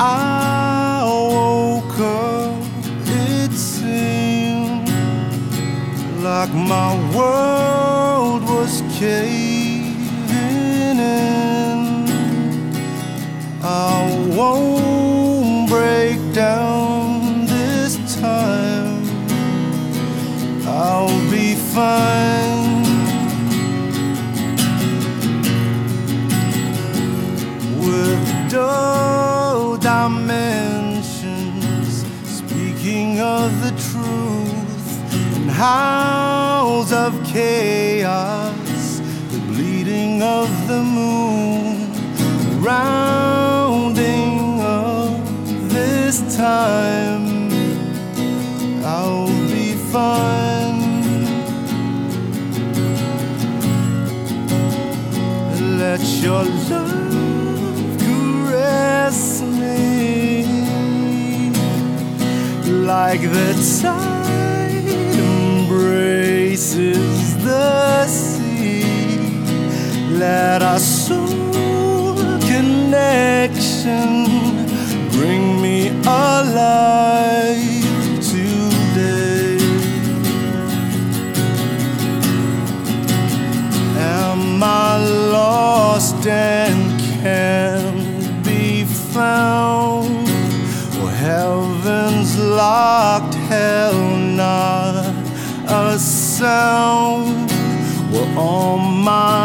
I woke up, it seemed like my world was caving in. I won't break down this time. I'll be fine. Howls of chaos, the bleeding of the moon, the rounding up this time. I'll be fine. Let your love caress me like the tide Our soul connection bring me alive today. Am I lost and can't be found? Or heaven's locked, hell not a sound? Were all my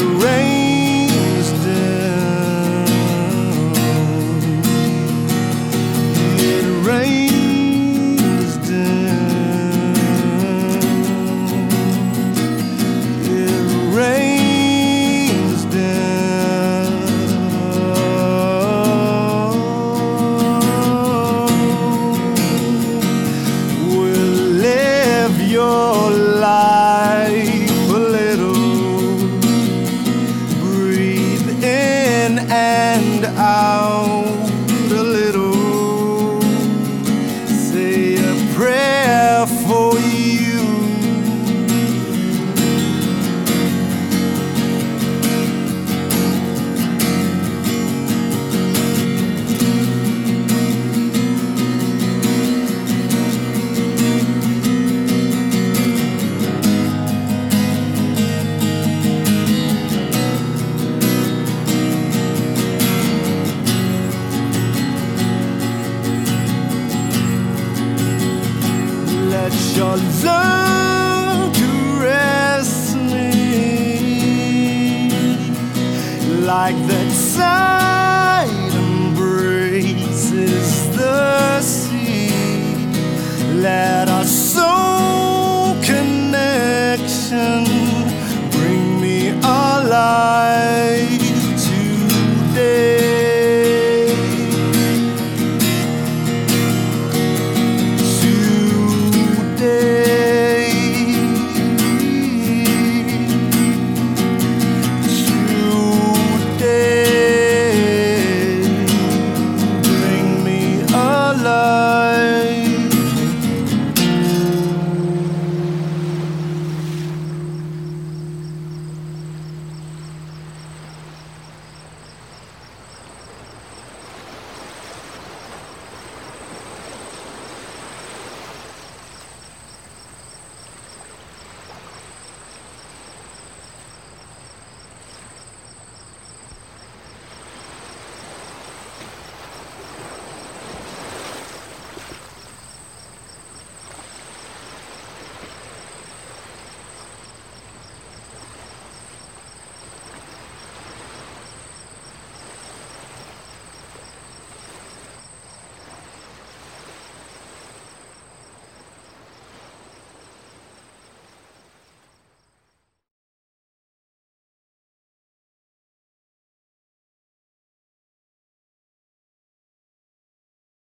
It rains and out your love me. Like the tide